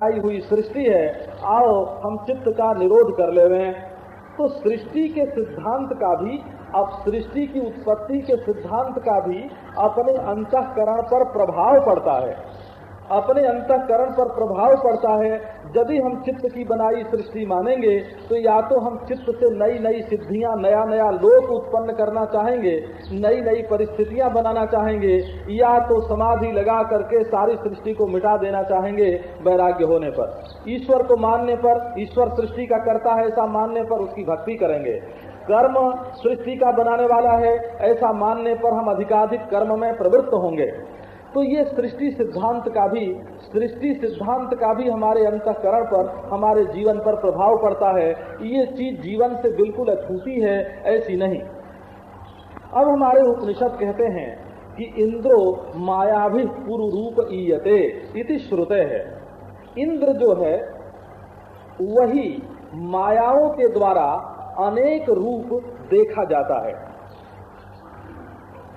आई हुई सृष्टि है, आओ हम चित्त का निरोध कर ले हैं तो सृष्टि के सिद्धांत का भी, अब सृष्टि की उत्पत्ति के सिद्धांत का भी अपने अंतकरण पर प्रभाव पड़ता है। अपने अंतकरण पर प्रभाव पड़ता है। यदि हम चित्त की बनाई सृष्टि मानेंगे तो या तो हम चित्त से नई नई सिद्धियाँ नया नया लोक उत्पन्न करना चाहेंगे नई नई परिस्थितियाँ बनाना चाहेंगे, या तो समाधि लगा करके सारी सृष्टि को मिटा देना चाहेंगे वैराग्य होने पर। ईश्वर को मानने पर, ईश्वर सृष्टि का करता है ऐसा मानने पर उसकी भक्ति करेंगे। कर्म सृष्टि का बनाने वाला है, ऐसा मानने पर हम अधिकाधिक कर्म में प्रवृत्त होंगे। तो ये सृष्टि सिद्धांत का भी, सृष्टि सिद्धांत का भी हमारे अंतकरण पर, हमारे जीवन पर प्रभाव पड़ता है। ये चीज़ जीवन से बिल्कुल अछूती है, ऐसी नहीं। अब हमारे उपनिषद कहते हैं कि इंद्रो मायाभि पूर्व रूप ईयते इति श्रुते है। इंद्र जो है, वही मायाओं के द्वारा अनेक रूप देखा जाता है।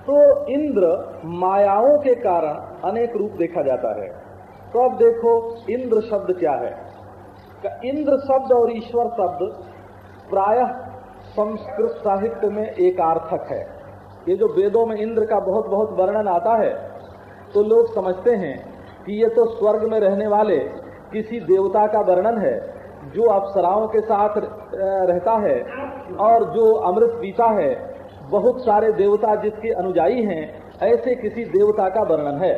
तो इंद्र मायाओं के कारण अनेक रूप देखा जाता है। तो अब देखो, इंद्र शब्द क्या है? इंद्र शब्द और ईश्वर शब्द प्रायः संस्कृत साहित्य में एक आर्थक है। ये जो वेदों में इंद्र का बहुत बहुत वर्णन आता है तो लोग समझते हैं कि ये तो स्वर्ग में रहने वाले किसी देवता का वर्णन है, जो अप्सराओं के साथ रहता है और जो अमृत पीता है। बहुत सारे देवता जिसके अनुजाई हैं, ऐसे किसी देवता का वर्णन है।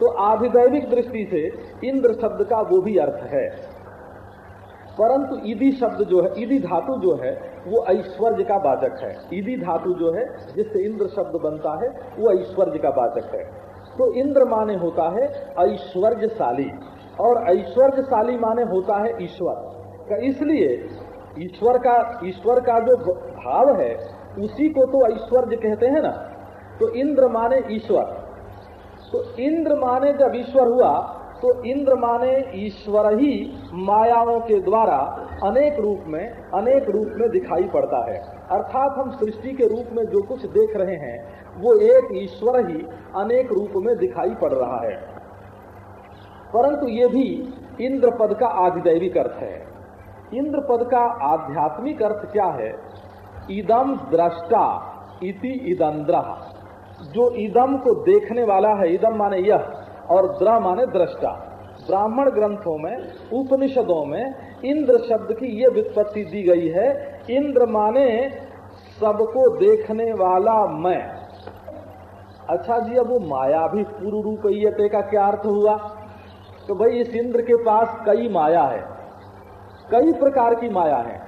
तो आधिदैविक दृष्टि से इंद्र शब्द का वो भी अर्थ है। परंतु ईदी शब्द जो है, ईदी धातु जो है, वो ऐश्वर्य का वाचक है। ईदी धातु जो है, जिससे इंद्र शब्द बनता है, वो ऐश्वर्य का वाचक है। तो इंद्र माने होता है ऐश्वर्यशाली, और ऐश्वर्यशाली माने होता है ईश्वर। इसलिए ईश्वर का ईश्वर का जो भाव है उसी को तो ऐश्वर्य कहते हैं ना। तो इंद्र माने ईश्वर। तो इंद्र माने जब ईश्वर हुआ तो इंद्र माने ईश्वर ही मायाओं के द्वारा अनेक रूप में, अनेक रूप में दिखाई पड़ता है। अर्थात हम सृष्टि के रूप में जो कुछ देख रहे हैं, वो एक ईश्वर ही अनेक रूप में दिखाई पड़ रहा है। परंतु ये भी इंद्र पद का आधिदैविक अर्थ है। इंद्र पद का आध्यात्मिक अर्थ क्या है? इदम दृष्टा इति इदंद्र। जो इदम को देखने वाला है इदम माने यह, और द्र माने दृष्टा ब्राह्मण ग्रंथों में, उपनिषदों में, इंद्र शब्द की ये वित्पत्ति दी गई है, इंद्र माने सबको देखने वाला मैं। अच्छा जी, अब वो माया भी पूर्व रूप का क्या अर्थ हुआ? तो भाई इस इंद्र के पास कई माया है, कई प्रकार की माया है।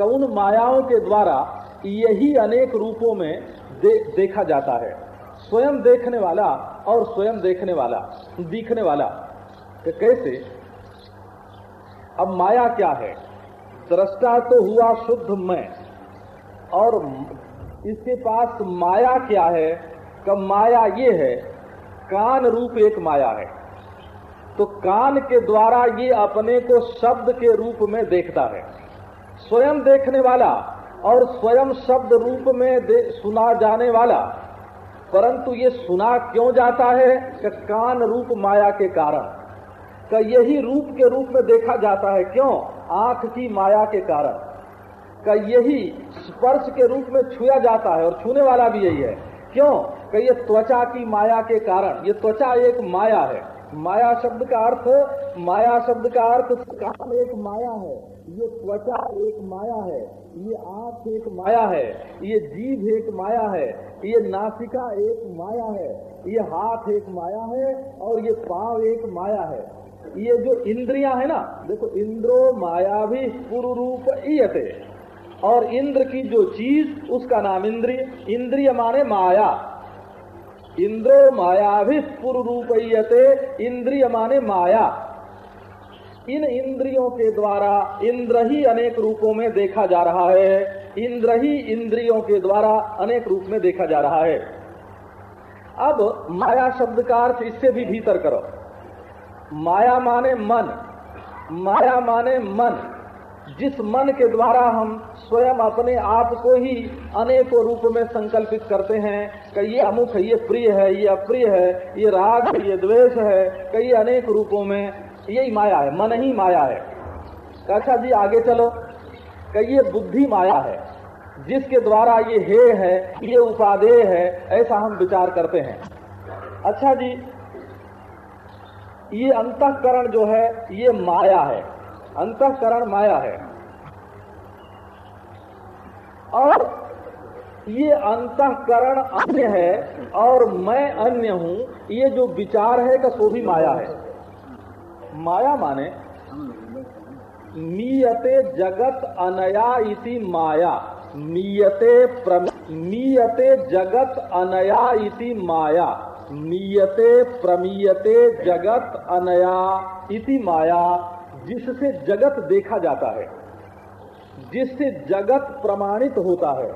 कौन मायाओं के द्वारा यही अनेक रूपों में दे, देखा जाता है। स्वयं देखने वाला और स्वयं देखने वाला दिखने वाला। कैसे? अब माया क्या है? दृष्टा तो हुआ शुद्ध मैं। और इसके पास माया क्या है? कब माया ये है कान रूप एक माया है। तो कान के द्वारा ये अपने को शब्द के रूप में देखता है। स्वयं देखने वाला और स्वयं शब्द रूप में सुना जाने वाला। परंतु ये सुना क्यों जाता है? कि कान रूप माया के कारण। का यही रूप के रूप में देखा जाता है। क्यों? आँख की माया के कारण। का यही स्पर्श के रूप में छुआ जाता है। और छूने वाला भी यही है। क्यों? कि ये त्वचा की माया के कारण। ये त्वचा एक माया है। माया शब्द का अर्थ, माया शब्द का अर्थ कान एक माया है। ये त्वचा एक माया है ये आँख एक माया है ये जीभ एक माया है ये नासिका एक माया है ये हाथ एक माया है और ये पाँव एक माया है। ये जो इंद्रियाँ है ना देखो इंद्रो माया भी पूर्व रूप ईयते और इंद्र की जो चीज़ उसका नाम इंद्रिय इंद्रिय माने माया। इंद्रो माया भी पूर्व रूप इंद्रिय माने माया। इन इंद्रियों के द्वारा इंद्र ही अनेक रूपों में देखा जा रहा है। इंद्र ही इंद्रियों के द्वारा अनेक रूप में देखा जा रहा है। अब माया शब्द का अर्थ इससे भी भीतर करो। माया माने मन। माया माने मन। जिस मन के द्वारा हम स्वयं अपने आप को ही अनेकों रूप में संकल्पित करते हैं कि ये अमुख है, ये प्रिय है, ये अप्रिय है, ये राग है, ये द्वेष है कई अनेक रूपों में यही माया है, मन ही माया है। अच्छा जी, आगे चलो। कि ये बुद्धि माया है, जिसके द्वारा ये हे है, ये उपादेय है, ऐसा हम विचार करते हैं। अच्छा जी, ये अंतकरण जो है, ये माया है, अंतकरण माया है। और ये अंतकरण अन्य है, और मैं अन्य हूँ, ये जो विचार है का सो भी माया है। माया माने? मीयते जगत अनया इति माया। मीयते मीयते जगत अनया इति माया। मीयते प्रमीयते जगत अनया इति माया। जिससे जगत देखा जाता है, जिससे जगत प्रमाणित होता है,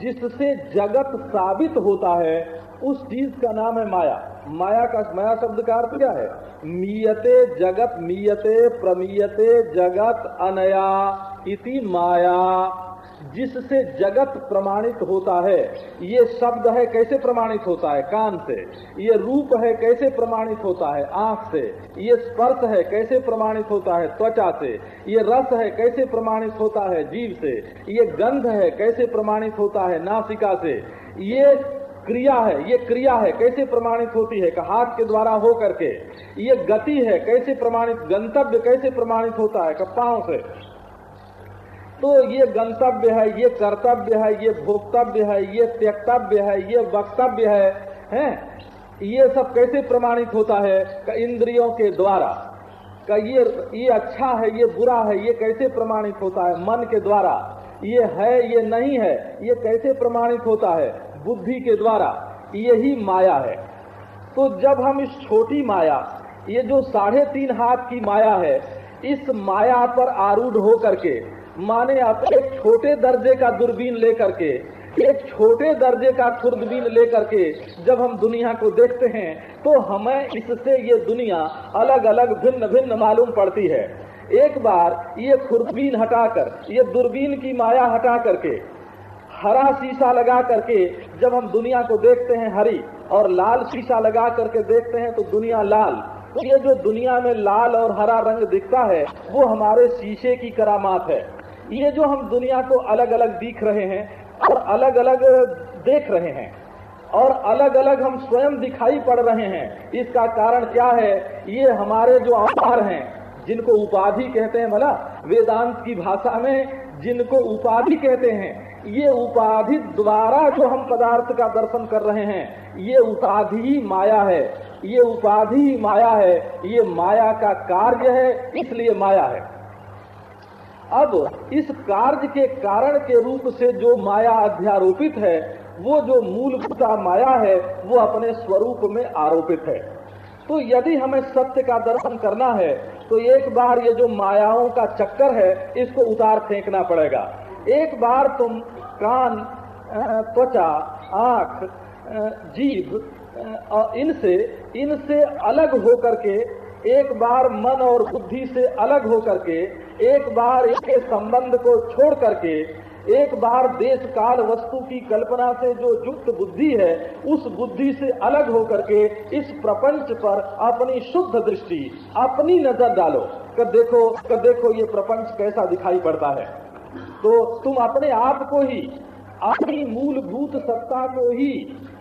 जिससे जगत साबित होता है उस चीज़ का नाम है माया। माया का, माया शब्द का अर्थ क्या है? मीयते जगत, मीयते प्रमीयते जगत अनया इति माया। जिससे जगत प्रमाणित होता है, ये शब्द है कैसे प्रमाणित होता है? कान से। ये रूप है कैसे प्रमाणित होता है? आँख से। ये स्पर्श है कैसे प्रमाणित होता है? त्वचा से। ये रस है कैसे प्रमाणित होता है? जीव से। ये गंध है कैसे प्रमाणित होता है? नासिका से। ये क्रिया है, ये क्रिया है, कैसे प्रमाणित होती है? हाथ के द्वारा हो करके। ये गति है, कैसे प्रमाणित, गंतव्य कैसे प्रमाणित होता है? पाँव से। तो ये गंतव्य है, ये कर्तव्य है, ये भोक्तव्य है, ये त्यक्तव्य है, ये वक्तव्य है, हैं? ये सब कैसे प्रमाणित होता है? इंद्रियों के द्वारा। का ये ये अच्छा है, ये बुरा है, ये कैसे प्रमाणित होता है? मन के द्वारा। ये है, ये नहीं है, ये कैसे प्रमाणित होता है? बुद्धि के द्वारा यही माया है। तो जब हम इस छोटी माया, ये जो साढ़े तीन हाथ की माया है, इस माया पर आरूढ़ हो करके माने आप एक छोटे दर्जे का दूरबीन लेकर के, एक छोटे दर्जे का खुर्दबीन लेकर के जब हम दुनिया को देखते हैं तो हमें इससे ये दुनिया अलग अलग भिन्न भिन्न मालूम पड़ती है। एक बार ये खुर्दबीन हटाकर, ये दूरबीन की माया हटा करके हरा शीशा लगा करके जब हम दुनिया को देखते हैं हरी और लाल शीशा लगा करके देखते हैं तो दुनिया लाल। तो ये जो दुनिया में लाल और हरा रंग दिखता है, वो हमारे शीशे की करामात है। ये जो हम दुनिया को अलग अलग दिख रहे हैं और अलग अलग देख रहे हैं और अलग अलग हम स्वयं दिखाई पड़ रहे हैं, इसका कारण क्या है? ये हमारे जो आधार हैं, जिनको उपाधि कहते हैं, भला, वेदांत की भाषा में जिनको उपाधि कहते हैं ये उपाधि द्वारा जो हम पदार्थ का दर्शन कर रहे हैं, ये उपाधि ही माया है। ये उपाधि ही माया है। ये माया का कार्य है, इसलिए माया है। अब इस कार्य के कारण के रूप से जो माया अध्यारोपित है, वो जो मूलभूत माया है, वो अपने स्वरूप में आरोपित है। तो यदि हमें सत्य का दर्शन करना है तो एक बार ये जो मायाओं का चक्कर है, इसको उतार फेंकना पड़ेगा। एक बार तुम कान त्वचा, आँख जीभ इनसे इनसे अलग होकर के, एक बार मन और बुद्धि से अलग होकर के, एक बार इसके संबंध को छोड़ करके, एक बार देश काल वस्तु की कल्पना से जो युक्त बुद्धि है, उस बुद्धि से अलग होकर के, इस प्रपंच पर अपनी शुद्ध दृष्टि, अपनी नज़र डालो। कर देखो कर देखो ये प्रपंच कैसा दिखाई पड़ता है। तो तुम अपने आप को ही अपनी मूलभूत सत्ता को ही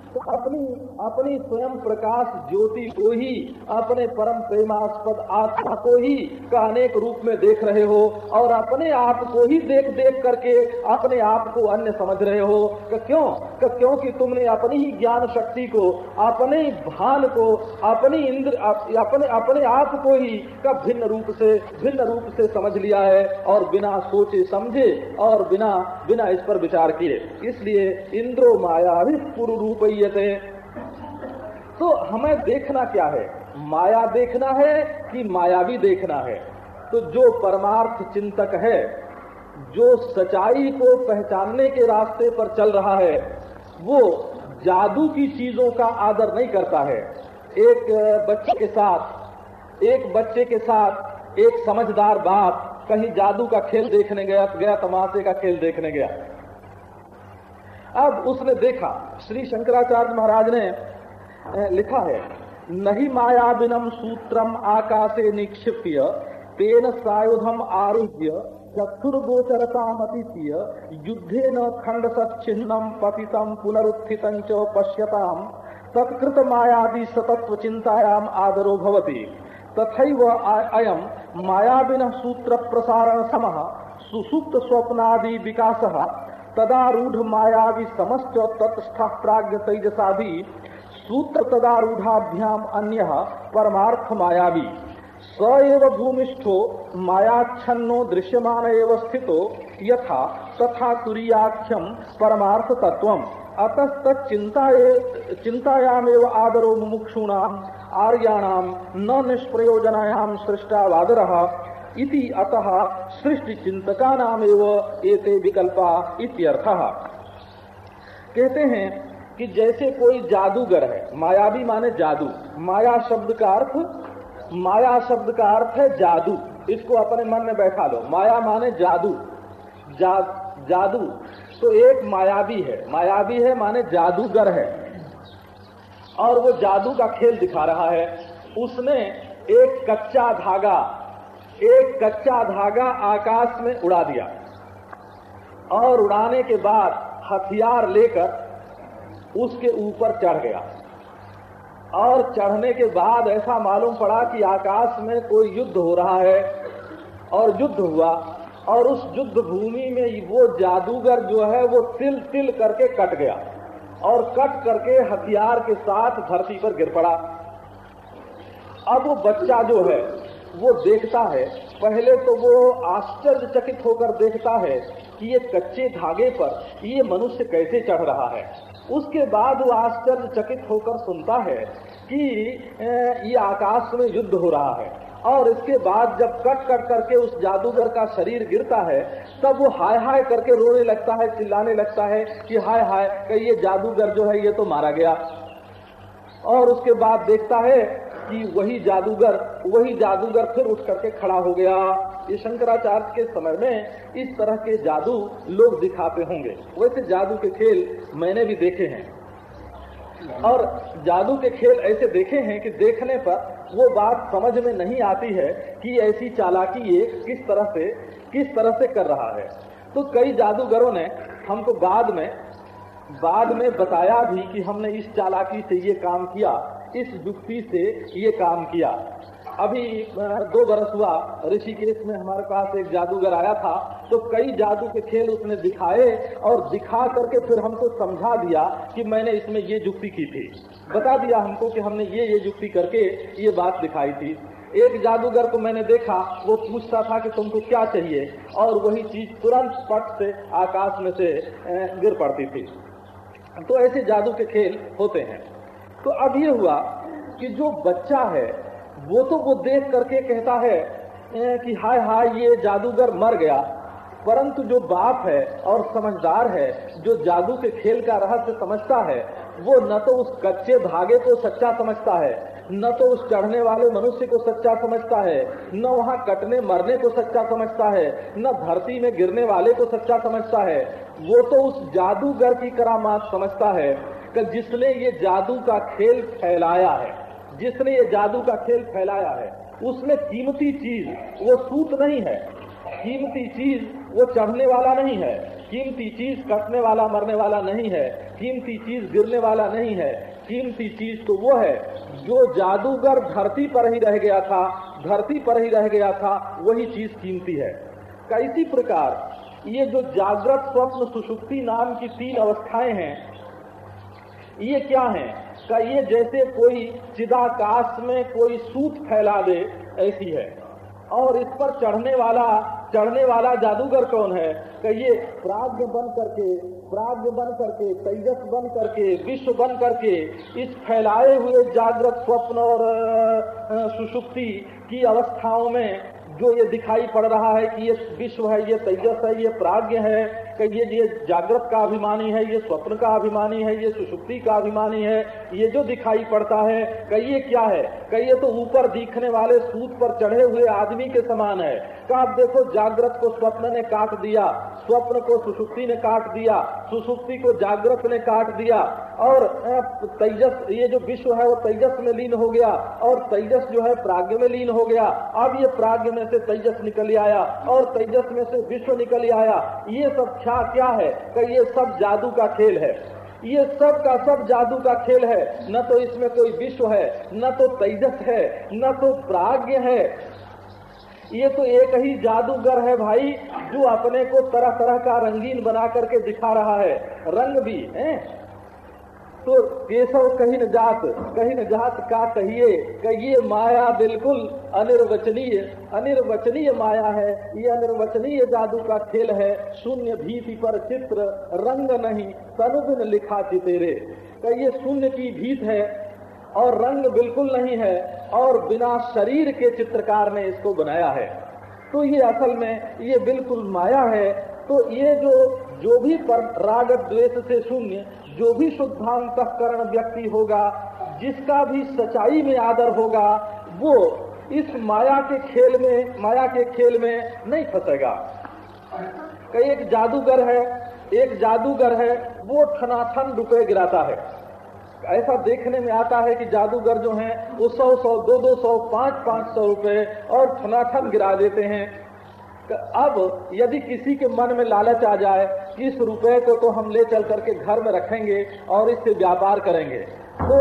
अपनी अपनी स्वयं प्रकाश ज्योति को ही, अपने परम प्रेमास्पद आत्मा को ही का अनेक रूप में देख रहे हो और अपने आप को ही देख देख करके अपने आप को अन्य समझ रहे हो। क्यों? क्योंकि तुमने अपनी ही ज्ञान शक्ति को, अपने भान को, अपनी इंद्र, अपने अपने आप को ही का भिन्न रूप से, भिन्न रूप से समझ लिया है और बिना सोचे समझे और बिना बिना इस पर विचार किए। इसलिए इंद्रो माया भी पूर्व रूप ही थे तो हमें देखना क्या है? माया देखना है कि मायावी देखना है? तो जो परमार्थ चिंतक है, जो सच्चाई को पहचानने के रास्ते पर चल रहा है, वो जादू की चीज़ों का आदर नहीं करता है। एक बच्चे के साथ, एक बच्चे के साथ एक समझदार बाप कहीं जादू का खेल देखने गया गया, तमाशे का खेल देखने गया। अब उसने देखा, श्री शंकराचार्य महाराज ने लिखा है, नहीं मायाबिनम सूत्रम आकाशे निक्षिप्य, तेन सायुधम आरुह्य चक्षुर्गोचरतामतीय युद्धे न खंड सच्छिन्नम पतितम पुनरुत्थित पश्यताम, तत्कृत मायादि सतत्व चिंतायाम आदरो भवति। तथैव अयम मायाबिन सूत्र प्रसारण सम सुसुप्त स्वप्नादि विकास तदारूढ़ मायावि समस्त तत्स्थ प्राग्ञ तेजसा भी सूत्र तदारूढ़ाभ्याम अन्य परमार्थ मायावी स एव भूमिष्ठो, मायाच्छन्नो दृश्यमान एव स्थितो, यथा तथा तुरीयाख्यम परमार्थ तत्वम अतस्त चिंतायामेव आदरो मुमुक्षूणाम, आर्याणाम न निष्प्रयोजनायाम सृष्टावादर इति अतः सृष्टि चिंतका नामेव एते विकल्पा इत्यर्थः। कहते हैं कि जैसे कोई जादूगर है मायावी माने जादू माया शब्द का अर्थ माया शब्द का अर्थ है जादू। इसको अपने मन में बैठा लो माया माने जादू जा, जादू। तो एक मायावी है मायावी है माने जादूगर है। और वो जादू का खेल दिखा रहा है। उसने एक कच्चा धागा एक कच्चा धागा आकाश में उड़ा दिया। और उड़ाने के बाद हथियार लेकर उसके ऊपर चढ़ गया। और चढ़ने के बाद ऐसा मालूम पड़ा कि आकाश में कोई युद्ध हो रहा है। और युद्ध हुआ। और उस युद्ध भूमि में वो जादूगर जो है, वो तिल तिल करके कट गया। और कट करके हथियार के साथ धरती पर गिर पड़ा। अब वो बच्चा जो है वो देखता है, पहले तो वो आश्चर्यचकित होकर देखता है कि ये कच्चे धागे पर ये मनुष्य कैसे चढ़ रहा है। उसके बाद वो आश्चर्यचकित होकर सुनता है कि ये आकाश में युद्ध हो रहा है। और इसके बाद जब कट कट करके उस जादूगर का शरीर गिरता है, तब वो हाय हाय करके रोने लगता है, चिल्लाने लगता है कि हाय हाय कि ये जादूगर जो है ये तो मारा गया। और उसके बाद देखता है कि वही जादूगर वही जादूगर फिर उठ करके खड़ा हो गया। ये शंकराचार्य के समय में इस तरह के जादू लोग दिखाते होंगे। वैसे जादू के खेल मैंने भी देखे हैं। और जादू के खेल ऐसे देखे हैं कि देखने पर वो बात समझ में नहीं आती है कि ऐसी चालाकी ये किस तरह से, किस तरह से कर रहा है। तो कई जादूगरों ने हमको बाद में बाद में बताया भी कि हमने इस चालाकी से ये काम किया। इस युक्ति से ये काम किया। अभी दो बरस हुआ, ऋषिकेश में हमारे पास एक जादूगर आया था तो कई जादू के खेल उसने दिखाए और दिखा करके फिर हमको समझा दिया कि मैंने इसमें ये युक्ति की थी। बता दिया हमको कि हमने ये ये युक्ति करके ये बात दिखाई थी। एक जादूगर को मैंने देखा, वो पूछता था कि तुमको क्या चाहिए? और वही चीज़ तुरंत पट से आकाश में से गिर पड़ती थी। तो ऐसे जादू के खेल होते हैं। तो अब ये हुआ कि जो बच्चा है, वो तो वो देख करके कहता है कि हाय हाय, ये जादूगर मर गया। परंतु जो बाप है और समझदार है, जो जादू के खेल का रहस्य समझता है, वो न तो उस कच्चे धागे को सच्चा समझता है, न तो उस चढ़ने वाले मनुष्य को सच्चा समझता है, न वहाँ कटने मरने को सच्चा समझता है, न धरती में गिरने वाले को सच्चा समझता है। वो तो उस जादूगर की करामात समझता है। कि जिसने ये जादू का खेल फैलाया है, जिसने ये जादू का खेल फैलाया है, उसमें कीमती चीज़ वो सूत नहीं है। कीमती चीज़ वो चढ़ने वाला नहीं है। कीमती चीज़ कटने वाला, मरने वाला नहीं है। कीमती चीज़ गिरने वाला नहीं है। कीमती चीज़ तो वो है जो जादूगर धरती पर ही रह गया था, धरती पर ही रह गया था, वही चीज़ कीमती है। कैसी प्रकार ये जो जागृत स्वप्न सुषुप्ति नाम की तीन अवस्थाएँ हैं ये क्या है? का ये जैसे कोई चिदाकाश में कोई सूत फैला दे, ऐसी है। और इस पर चढ़ने वाला चढ़ने वाला जादूगर कौन है? कि ये प्राग्ञ बन करके, प्राग्ञ बन करके, तेजस बन करके, विश्व बन करके, इस फैलाए हुए जागृत स्वप्न और सुषुप्ति की अवस्थाओं में जो ये दिखाई पड़ रहा है कि ये विश्व है, ये तेजस है, ये प्राग्ञ है कि ये ये जागृत का अभिमानी है, ये स्वप्न का अभिमानी है, ये सुषुप्ति का अभिमानी है, ये जो दिखाई पड़ता है कि ये क्या है? कि ये तो ऊपर दिखने वाले सूत पर चढ़े हुए आदमी के समान है। का आप देखो, जागृत को स्वप्न ने काट दिया, स्वप्न को सुषुप्ति ने काट दिया, सुषुप्ति को जागृत ने काट दिया, और तेजस, ये जो विश्व है वो तेजस में लीन हो गया, और तेजस जो है प्राग्ञ में लीन हो गया। अब ये प्राग्ञ में से तेजस निकल आया, और तेजस में से विश्व निकल आया। ये सब क्या क्या है कि ये सब जादू का खेल है? ये सब का सब जादू का खेल है। न तो इसमें कोई विश्व है, न तो तेजस है, न तो प्राग्ञ है। ये तो एक ही जादूगर है भाई, जो अपने को तरह तरह का रंगीन बना करके दिखा रहा है। रंग भी, है? तो केशव कहीं न जात, कहीं न जात का कहिए? कि ये माया बिल्कुल अनिर्वचनीय अनिर्वचनीय माया है। ये अनिर्वचनीय जादू का खेल है। शून्य भीति पर चित्र, रंग नहीं तनुबिन लिखा चितेरे कि ये शून्य की भीत है और रंग बिल्कुल नहीं है और बिना शरीर के चित्रकार ने इसको बनाया है। तो ये असल में ये बिल्कुल माया है। तो ये जो जो भी राग द्वेष से शून्य, जो भी शुद्धांतकरण व्यक्ति होगा, जिसका भी सच्चाई में आदर होगा, वो इस माया के खेल में, माया के खेल में नहीं फंसेगा। कई एक जादूगर है, एक जादूगर है, वो ठनाठन रुपए गिराता है। ऐसा देखने में आता है कि जादूगर जो हैं, वो सौ सौ, दो दो सौ, पाँच पाँच सौ रुपए और ठनाठन गिरा देते हैं। अब यदि किसी के मन में लालच आ जाए इस रुपए को तो हम ले चल करके घर में रखेंगे और इससे व्यापार करेंगे तो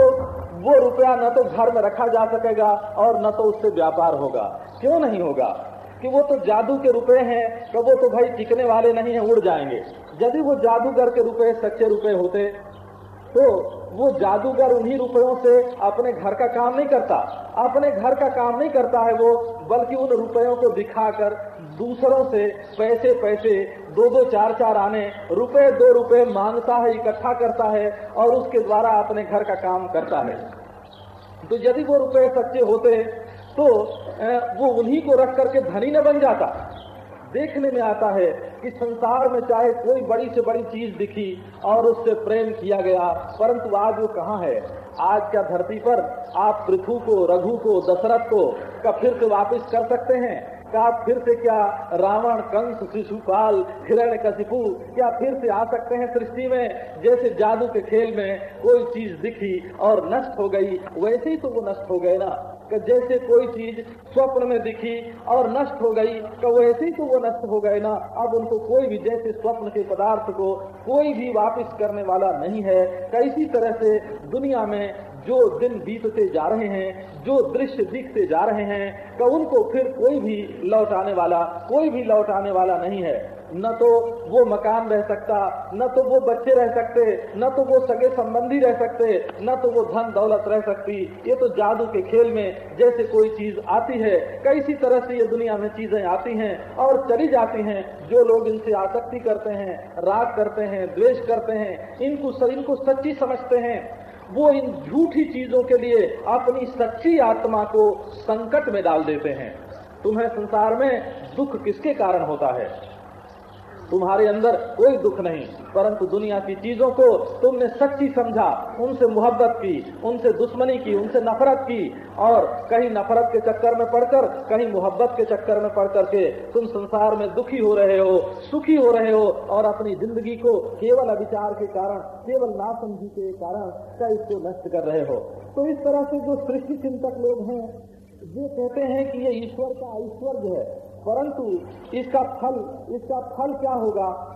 वो रुपया न तो घर में रखा जा सकेगा और न तो उससे व्यापार होगा। क्यों नहीं होगा? कि वो तो जादू के रुपए हैं तो वो तो भाई टिकने वाले नहीं है, उड़ जाएँगे। यदि वो जादूगर के रुपए, सच्चे रुपए होते तो वो जादूगर उन्हीं रुपयों से अपने घर का काम नहीं करता। अपने घर का काम नहीं करता है वो, बल्कि उन रुपयों को दिखाकर दूसरों से पैसे पैसे, दो दो, चार चार आने, रुपए, दो रुपए माँगता है, इकट्ठा करता है और उसके द्वारा अपने घर का काम करता है। तो यदि वो रुपए सच्चे होते तो वो उन्हीं को रख करके धनी न बन जाता। देखने में आता है कि संसार में चाहे कोई बड़ी से बड़ी चीज़ दिखी और उससे प्रेम किया गया, परंतु आज वो कहाँ है? आज क्या धरती पर आप पृथु को, रघु को, दशरथ को का फिर से वापिस कर सकते हैं? क्या फिर से क्या रावण, कंस, शिशुपाल हिरण कशिपु क्या फिर से आ सकते हैं सृष्टि में? जैसे जादू के खेल में कोई चीज़ दिखी और नष्ट हो गई, वैसे ही तो वो नष्ट हो गए ना। कि जैसे कोई चीज़ स्वप्न में दिखी और नष्ट हो गई तो वैसे ही तो वो नष्ट हो गए ना। अब उनको कोई भी जैसे स्वप्न के पदार्थ को कोई भी वापस करने वाला नहीं है। कैसी तरह से दुनिया में जो दिन बीतते जा रहे हैं, जो दृश्य दिखते जा रहे हैं तो उनको फिर कोई भी लौटाने वाला, कोई भी लौटाने वाला नहीं है। न तो वो मकान रह सकता, न तो वो बच्चे रह सकते, न तो वो सगे संबंधी रह सकते, न तो वो धन दौलत रह सकती। ये तो जादू के खेल में जैसे कोई चीज़ आती है, कैसी तरह से ये दुनिया में चीज़ें आती हैं और चली जाती हैं, जो लोग इनसे आसक्ति करते हैं, राग करते हैं, द्वेष करते हैं, इनको इनको सच्ची समझते हैं। वो इन झूठी चीज़ों के लिए अपनी सच्ची आत्मा को संकट में डाल देते हैं। तुम्हें संसार में दुख किसके कारण होता है? तुम्हारे अंदर कोई दुख नहीं, परंतु दुनिया की चीज़ों को तुमने सच्ची समझा, उनसे मोहब्बत की, उनसे दुश्मनी की, उनसे नफरत की, और कहीं नफरत के चक्कर में पड़कर, कहीं मोहब्बत के चक्कर में पड़ करके तुम संसार में दुखी हो रहे हो, सुखी हो रहे हो, और अपनी ज़िंदगी को केवल अविचार के कारण, केवल नासमझी के कारण का इसको नष्ट कर रहे हो। तो इस तरह से जो सृष्टि चिंतक लोग हैं ये कहते हैं कि ये ईश्वर का ऐश्वर्य है। परंतु इसका फल इसका फल क्या होगा?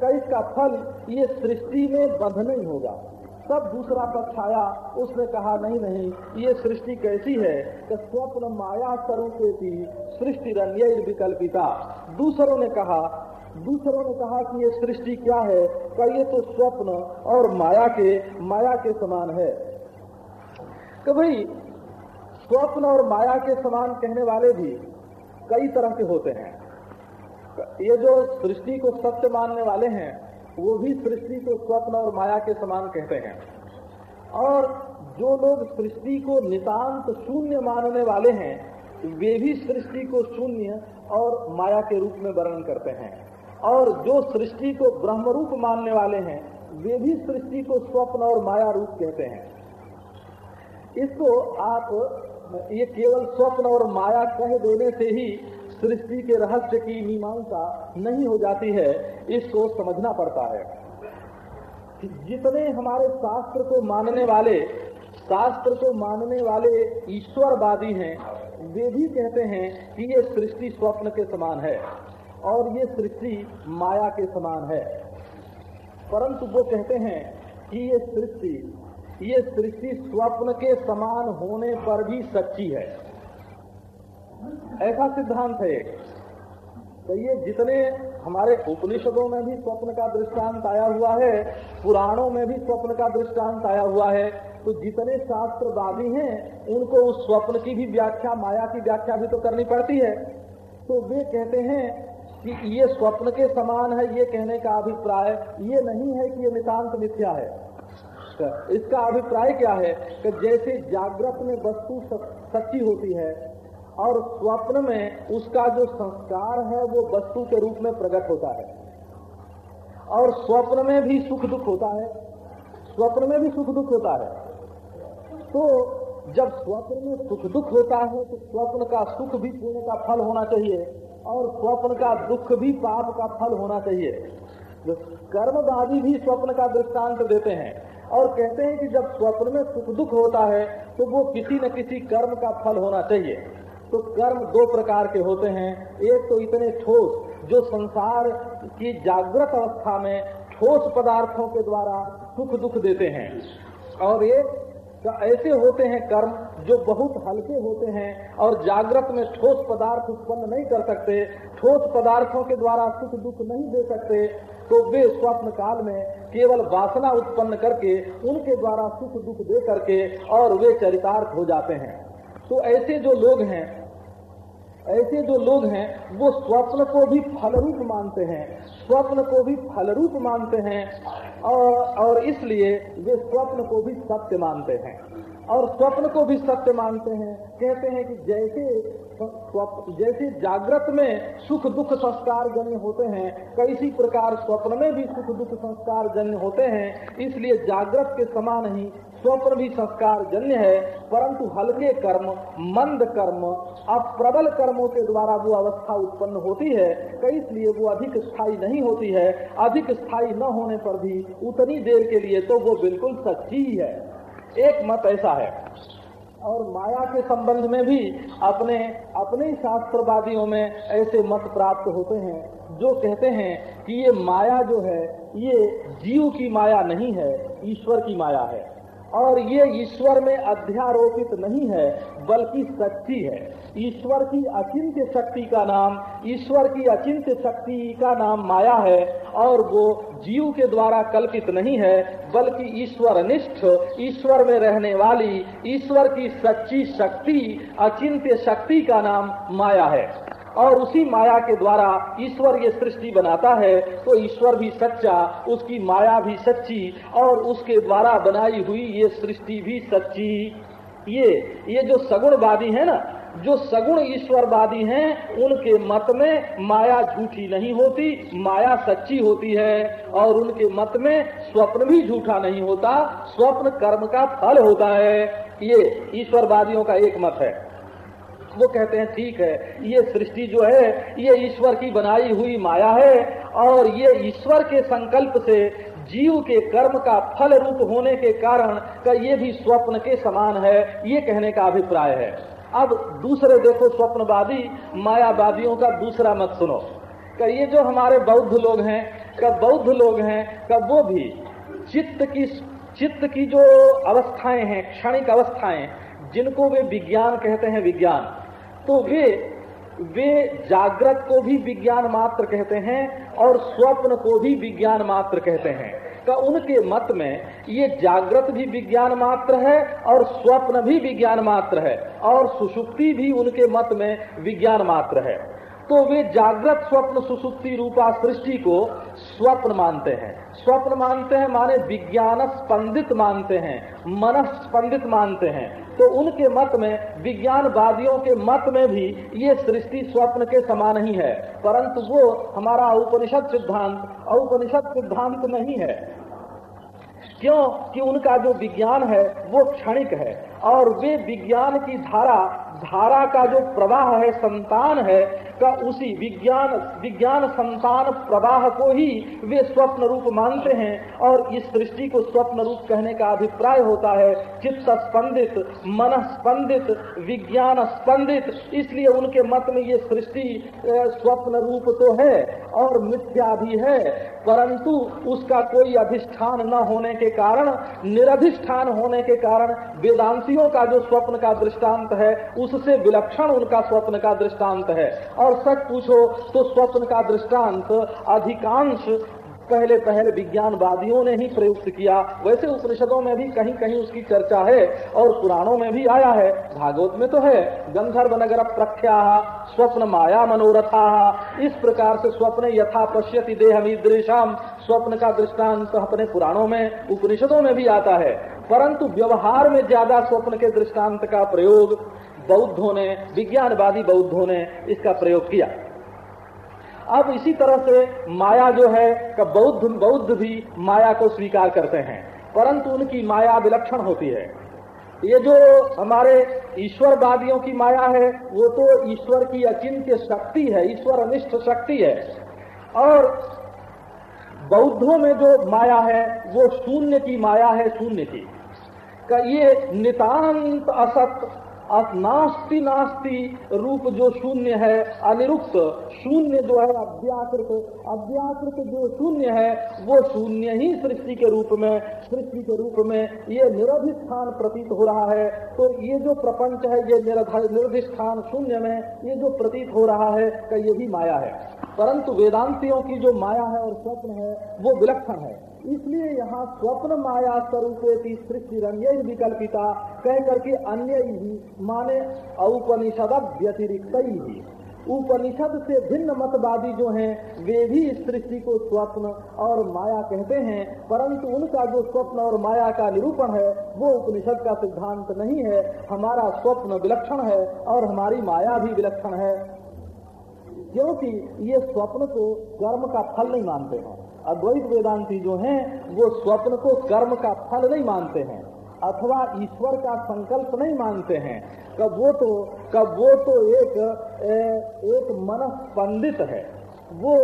का इसका फल ये सृष्टि में बंध नहीं होगा। सब दूसरा पक्ष आया, उसने कहा, नहीं नहीं, ये सृष्टि कैसी है कि स्वप्न माया स्वरूप सृष्टि रन्य विकल्पिता। दूसरों ने कहा, दूसरों ने कहा कि ये सृष्टि क्या है? का ये तो स्वप्न और माया के माया के समान है। कि भाई, स्वप्न और माया के समान कहने वाले भी कई तरह के होते हैं। ये जो सृष्टि को सत्य मानने वाले हैं, वो भी सृष्टि को स्वप्न और माया के समान कहते हैं। और जो लोग सृष्टि को नितांत शून्य मानने वाले हैं, वे भी सृष्टि को शून्य और माया के रूप में वर्णन करते हैं। और जो सृष्टि को ब्रह्म रूप मानने वाले हैं, वे भी सृष्टि को स्वप्न और माया रूप कहते हैं। इसको आप ये केवल स्वप्न और माया कह देने से ही सृष्टि के रहस्य की मीमांसा नहीं हो जाती है, इसको समझना पड़ता है। जितने हमारे शास्त्र को मानने वाले, शास्त्र को मानने वाले ईश्वरवादी हैं, वे भी कहते हैं कि ये सृष्टि स्वप्न के समान है और ये सृष्टि माया के समान है। परंतु वो कहते हैं कि ये सृष्टि ये सृष्टि स्वप्न के समान होने पर भी सच्ची है। ऐसा सिद्धांत है तो ये जितने हमारे उपनिषदों में भी स्वप्न का दृष्टांत आया हुआ है, पुराणों में भी स्वप्न का दृष्टांत आया हुआ है तो जितने शास्त्रवादी हैं, उनको उस स्वप्न की भी व्याख्या, माया की व्याख्या भी तो करनी पड़ती है। तो वे कहते हैं कि ये स्वप्न के समान है, ये कहने का अभिप्राय, ये नहीं है कि ये नितान्त मिथ्या है। इसका अभिप्राय क्या है? कि जैसे जागृत में वस्तु सच्ची होती है और स्वप्न में उसका जो संस्कार है, वो वस्तु के रूप में प्रकट होता है। और स्वप्न में भी सुख दुख होता है। स्वप्न में भी सुख दुख होता है। तो जब स्वप्न में सुख दुख होता है तो स्वप्न का सुख भी पुण्य का फल होना चाहिए और स्वप्न का दुख भी पाप का फल होना चाहिए। कर्मवादी भी स्वप्न का दृष्टांत देते हैं। और कहते हैं कि जब स्वप्न में सुख दुख होता है तो वो किसी न किसी कर्म का फल होना चाहिए। तो कर्म दो प्रकार के होते हैं। एक तो इतने ठोस, जो संसार की जागृत अवस्था में ठोस पदार्थों के द्वारा सुख दुख देते हैं। और एक ऐसे होते हैं कर्म जो बहुत हल्के होते हैं और जागृत में ठोस पदार्थ उत्पन्न नहीं कर सकते, ठोस पदार्थों के द्वारा सुख दुख नहीं दे सकते। तो वे स्वप्न काल में केवल वासना उत्पन्न करके उनके द्वारा सुख दुख दे करके और वे चरितार्थ हो जाते हैं। तो ऐसे जो लोग हैं ऐसे जो लोग हैं वो स्वप्न को भी फल रूप मानते हैं स्वप्न को भी फल रूप मानते हैं और, और इसलिए वे स्वप्न को भी सत्य मानते हैं। और स्वप्न को भी सत्य मानते हैं। कहते हैं कि जैसे जैसे जागृत में सुख दुख संस्कार जन्य होते हैं, कैसी प्रकार स्वप्न में भी सुख दुख संस्कार जन्य होते हैं, इसलिए जागृत के समान ही स्वप्न भी संस्कार जन्य है, परंतु हल्के कर्म, मंद कर्म अब प्रबल कर्मों के द्वारा वो अवस्था उत्पन्न होती है इसलिए वो अधिक स्थायी नहीं होती है। अधिक स्थायी न होने पर भी उतनी देर के लिए तो वो बिल्कुल सच्ची ही है। एक मत ऐसा है। और माया के संबंध में भी अपने अपने शास्त्रवादियों में ऐसे मत प्राप्त होते हैं, जो कहते हैं कि ये माया जो है, ये जीव की माया नहीं है, ईश्वर की माया है। और ये ईश्वर में अध्यारोपित नहीं है, बल्कि सच्ची है। ईश्वर की अचिंत्य शक्ति का नाम, ईश्वर की अचिंत्य शक्ति का नाम माया है, और वो जीव के द्वारा कल्पित नहीं है, बल्कि ईश्वर निष्ठ ईश्वर में रहने वाली, ईश्वर की सच्ची शक्ति, अचिंत्य शक्ति का नाम माया है। और उसी माया के द्वारा ईश्वर ये सृष्टि बनाता है तो ईश्वर भी सच्चा, उसकी माया भी सच्ची, और उसके द्वारा बनाई हुई ये सृष्टि भी सच्ची। ये ये जो सगुणवादी है ना, जो सगुण ईश्वरवादी हैं, उनके मत में माया झूठी नहीं होती, माया सच्ची होती है, और उनके मत में स्वप्न भी झूठा नहीं होता, स्वप्न कर्म का फल होता है। ये ईश्वरवादियों का एक मत है। वो कहते हैं, ठीक है, ये सृष्टि जो है, ये ईश्वर की बनाई हुई माया है और ये ईश्वर के संकल्प से जीव के कर्म का फल रूप होने के कारण का ये भी स्वप्न के समान है। ये कहने का अभिप्राय है। अब दूसरे देखो, स्वप्नवादी, मायावादियों का दूसरा मत सुनो। का ये जो हमारे बौद्ध लोग हैं, का बौद्ध लोग हैं, का वो भी चित्त की चित्त की जो अवस्थाएँ हैं, क्षणिक अवस्थाएँ, जिनको वे विज्ञान कहते हैं, विज्ञान। तो वे वे जागृत को भी विज्ञान मात्र कहते हैं और स्वप्न को भी विज्ञान मात्र कहते हैं। का उनके मत में ये जागृत भी विज्ञान मात्र है और स्वप्न भी विज्ञान मात्र है और सुषुप्ति भी उनके मत में विज्ञान मात्र है। तो वे जागृत स्वप्न सुसुप्ति रूपा सृष्टि को स्वप्न मानते हैं। स्वप्न मानते हैं माने विज्ञान स्पंदित मानते हैं, मन स्पंदित मानते हैं। तो उनके मत में, विज्ञानवादियों के मत में भी ये सृष्टि स्वप्न के समान ही है। परंतु वो हमारा उपनिषद सिद्धांत, औपनिषद सिद्धांत नहीं है। क्यों? कि उनका जो विज्ञान है, वो क्षणिक है। और वे विज्ञान की धारा धारा का जो प्रवाह है, संतान है, का उसी विज्ञान विज्ञान संतान प्रवाह को ही वे स्वप्न रूप मानते हैं और इस सृष्टि को स्वप्न रूप कहने का अभिप्राय होता है। चित्त स्पंदित मन स्पंदित, विज्ञान स्पंदित, इसलिए उनके मत में ये सृष्टि स्वप्न रूप तो है और मिथ्या भी है, परंतु उसका कोई अधिष्ठान न होने के कारण, निरधिष्ठान होने के कारण वेदांतियों का जो स्वप्न का दृष्टांत है, उससे विलक्षण उनका स्वप्न का दृष्टांत है। और सच पूछो तो स्वप्न का दृष्टांत अधिकांश पहले पहले विज्ञानवादियों ने ही प्रयुक्त किया। वैसे उपनिषदों में भी कहीं कहीं उसकी चर्चा है, और पुराणों में भी आया है। भागवत में तो है, गंधर्व नगर प्रख्या, स्वप्न माया मनोरथा। इस प्रकार से स्वप्न यथा पश्यति देहमीदृशाम स्वप्न का दृष्टांत अपने पुराणों में, उपनिषदों में भी आता है। परंतु व्यवहार में ज़्यादा स्वप्न के दृष्टांत का प्रयोग बौद्धों ने, विज्ञानवादी बौद्धों ने इसका प्रयोग किया। अब इसी तरह से माया जो है बौद्ध बौद्ध भी माया को स्वीकार करते हैं, परंतु उनकी माया विलक्षण होती है। ये जो हमारे ईश्वरवादियों की माया है, वो तो ईश्वर की अचिंत्य शक्ति है, ईश्वर अनिष्ठ शक्ति है। और बौद्धों में जो माया है, वो शून्य की माया है, शून्य की। का ये नितांत असत नास्ति नास्ति रूप जो शून्य है, अनिरुक्त शून्य जो है अव्याकृत। अव्याकृत जो शून्य है, वो शून्य ही सृष्टि के रूप में, सृष्टि के रूप में ये निरधिष्ठान प्रतीत हो रहा है। तो ये जो प्रपंच है, ये निरधिष्ठान शून्य में, ये जो प्रतीत हो रहा है का ये भी माया है। परंतु वेदांतियों की जो माया है और स्वप्न है, वो विलक्षण है। इसलिए यहाँ स्वप्न माया स्वरूप सृष्टि विकल्पिता कह करके अन्य ही माने औपनिषद व्यतिरिक्त। ही उपनिषद से भिन्न मतवादी जो हैं, वे भी इस सृष्टि को स्वप्न और माया कहते हैं, परंतु उनका जो स्वप्न और माया का निरूपण है, वो उपनिषद का सिद्धांत नहीं है। हमारा स्वप्न विलक्षण है और हमारी माया भी विलक्षण है। क्योंकि ये स्वप्न को कर्म का फल नहीं मानते हैं। अद्वैत वेदांती जो हैं वो स्वप्न को कर्म का फल नहीं मानते हैं अथवा ईश्वर का संकल्प नहीं मानते हैं। कब वो तो कब वो तो एक ए, एक मनस पंडित है। वो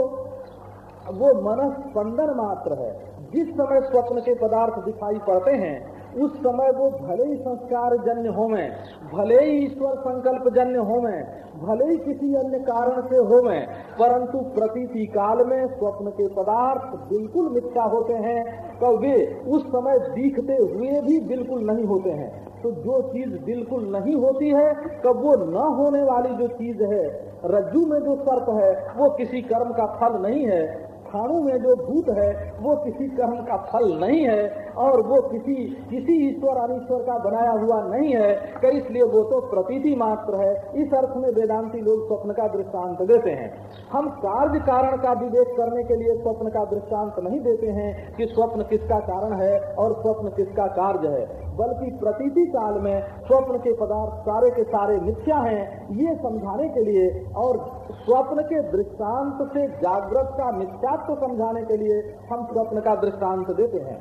वो मनस्पंदन मात्र है। जिस समय स्वप्न के पदार्थ दिखाई पड़ते हैं उस समय वो भले ही संस्कार जन्य हो में भले ही ईश्वर संकल्प जन्य हो में भले ही किसी अन्य कारण से हो में परंतु प्रतीति काल में स्वप्न के पदार्थ बिल्कुल मिथ्या होते हैं तो वे उस समय दिखते हुए भी बिल्कुल नहीं होते हैं। तो जो चीज़ बिल्कुल नहीं होती है कब वो न होने वाली जो चीज़ है, रज्जू में जो सर्प है, वो किसी कर्म का फल नहीं है स्थानों में जो भूत है, वो किसी कर्म का फल नहीं है और वो किसी किसी ईश्वर अनिश्वर का बनाया हुआ नहीं है। कि इसलिए वो तो प्रतीति मात्र है। इस अर्थ में वेदांती लोग स्वप्न का दृष्टांत देते हैं। हम कार्य कारण का विवेक करने के लिए स्वप्न का दृष्टांत नहीं देते हैं कि स्वप्न किसका कारण है और स्वप्न किसका कार्य है। बल्कि प्रतीति काल में स्वप्न के पदार्थ सारे के सारे मिथ्या हैं, ये समझाने के लिए और स्वप्न के दृष्टांत से जागृत का मिथ्यात्व समझाने के लिए हम स्वप्न का दृष्टांत देते हैं।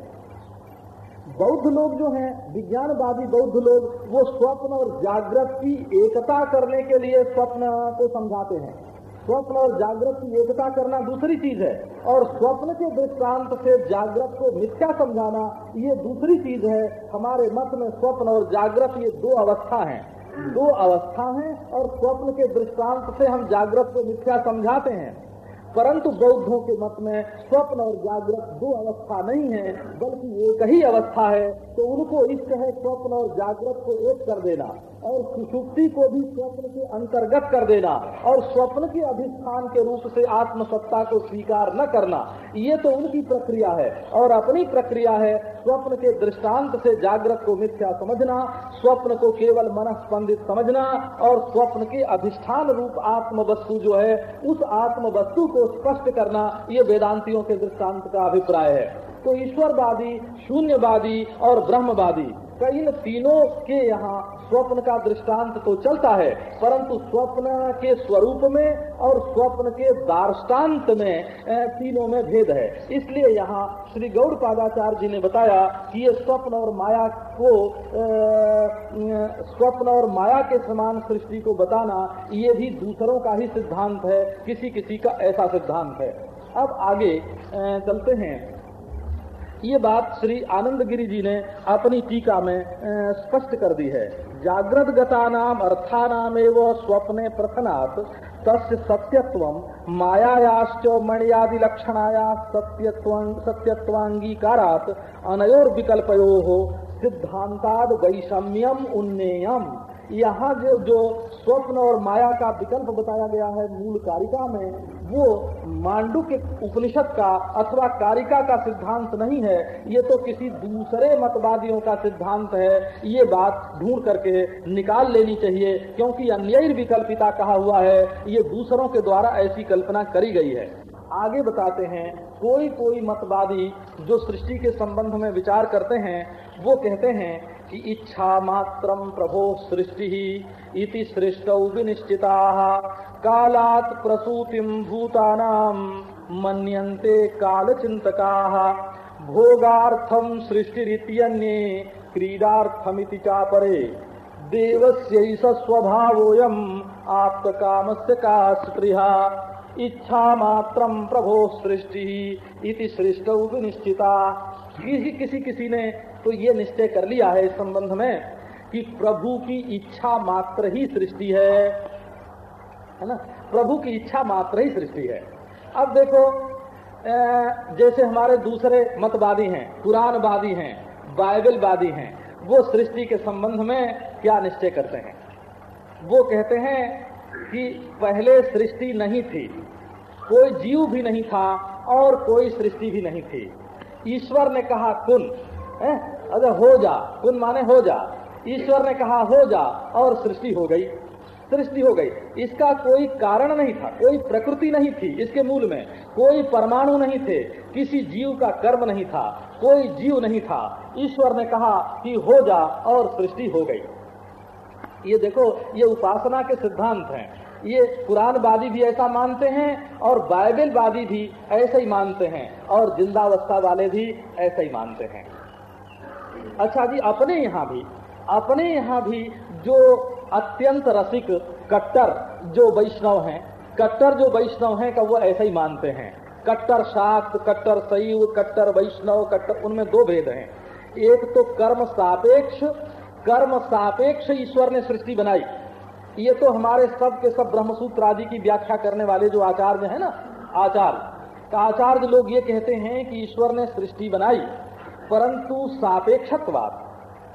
बौद्ध लोग जो हैं, विज्ञानवादी बौद्ध लोग, वो स्वप्न और जागृत की एकता करने के लिए स्वप्न को समझाते हैं। स्वप्न और जागृत की एकता करना दूसरी चीज़ है। और स्वप्न के दृष्टांत से जागृत को मिथ्या समझाना, ये दूसरी चीज़ है। हमारे मत में स्वप्न और जागृत ये दो अवस्था हैं। दो अवस्था हैं और स्वप्न के दृष्टांत से हम जागृत को मिथ्या समझाते हैं। परंतु बौद्धों के मत में स्वप्न और जागृत दो अवस्था नहीं है, बल्कि एक ही अवस्था है। तो उनको इष्ट है स्वप्न और जागृत को एक कर देना। और सुषुप्ति को भी स्वप्न के अंतर्गत कर देना और स्वप्न के अधिष्ठान के रूप से आत्मसत्ता को स्वीकार न करना, ये तो उनकी प्रक्रिया है। और अपनी प्रक्रिया है स्वप्न के दृष्टांत से जागृत को मिथ्या समझना, स्वप्न को केवल मन स्पंदित समझना और स्वप्न के अधिष्ठान रूप आत्म वस्तु जो है, उस आत्म वस्तु को स्पष्ट करना, ये वेदांतियों के दृष्टांत का अभिप्राय है। तो ईश्वरवादी, शून्यवादी और ब्रह्मवादी इन तीनों के यहाँ स्वप्न का दृष्टांत तो चलता है, परंतु स्वप्न के स्वरूप में और स्वप्न के दार्ष्टान्त में तीनों में भेद है। इसलिए यहाँ श्री गौड़ पादाचार्य जी ने बताया कि ये स्वप्न और माया को स्वप्न और माया के समान सृष्टि को बताना, ये भी दूसरों का ही सिद्धांत है किसी किसी का ऐसा सिद्धांत है। अब आगे चलते हैं। ये बात श्री आनंद गिरी जी ने अपनी टीका में स्पष्ट कर दी है। जागृत गता नाम अर्था नाम एवं स्वप्ने प्रथनात्, तस्य सत्यत्व मायायाश्च मणियादि लक्षणाया सत्यत्व सत्यत्वांगीकारात अनयोर विकल्पयो सिद्धांताद वैषम्यम उन्नेयम। यहाँ जो जो स्वप्न और माया का विकल्प बताया गया है मूल कारिका में, वो मांडू के उपनिषद का अथवा कारिका का सिद्धांत नहीं है। ये तो किसी दूसरे मतवादियों का सिद्धांत है। ये बात ढूंढ करके निकाल लेनी चाहिए, क्योंकि अन्य विकल्पिता कहा हुआ है, ये दूसरों के द्वारा ऐसी कल्पना करी गई है। आगे बताते हैं, कोई कोई मतवादी जो सृष्टि के संबंध में विचार करते हैं, वो कहते हैं कि इच्छा मात्रम प्रभो सृष्टि इति सृष्ट विनिश्चिता। कालात प्रसूतिम भूतानाम मन्यन्ते काल चिंतका भोगार्थम सृष्टिरित्यन्ये क्रीडार्थमिति चापरे। देवस्यैष स्वभावोऽयम् आप्तकामस्य का स्पृहा इच्छा मात्रम प्रभो सृष्टि इति सृष्ट विनिश्चिता। किसी किसी किसी ने तो ये निश्चय कर लिया है इस संबंध में कि प्रभु की इच्छा मात्र ही सृष्टि है। है ना? प्रभु की इच्छा मात्र ही सृष्टि है। अब देखो जैसे हमारे दूसरे मतवादी हैं, पुराणवादी हैं, बाइबलवादी हैं, वो सृष्टि के संबंध में क्या निश्चय करते हैं? वो कहते हैं कि पहले सृष्टि नहीं थी, कोई जीव भी नहीं था और कोई सृष्टि भी नहीं थी। ईश्वर ने कहा, कुन अगर हो जा कुन माने हो जा, ईश्वर ने कहा हो जा, और सृष्टि हो गई। सृष्टि हो गई। इसका कोई कारण नहीं था, कोई प्रकृति नहीं थी इसके मूल में। कोई परमाणु नहीं थे, किसी जीव का कर्म नहीं था, कोई जीव नहीं था। ईश्वर ने कहा कि हो जा, और सृष्टि हो गई। ये देखो, ये उपासना के सिद्धांत हैं। ये पुराणवादी भी ऐसा मानते हैं, और बाइबलवादी भी ऐसा ही मानते हैं, और जिंदावस्था वाले भी ऐसा ही मानते हैं। अच्छा जी, अपने यहाँ भी, अपने यहाँ भी जो अत्यंत रसिक कट्टर जो वैष्णव हैं, कट्टर जो वैष्णव हैं का वो ऐसा ही मानते हैं। कट्टर शाक्त, कट्टर शैव कट्टर वैष्णव, कट्टर, उनमें दो भेद हैं। एक तो कर्म सापेक्ष कर्म सापेक्ष ईश्वर ने सृष्टि बनाई। ये तो हमारे सब के सब ब्रह्मसूत्र आदि की व्याख्या करने वाले जो आचार्य है ना, आचार्य। आचार्य लोग ये कहते हैं कि ईश्वर ने सृष्टि बनाई। परंतु सापेक्षत्वाद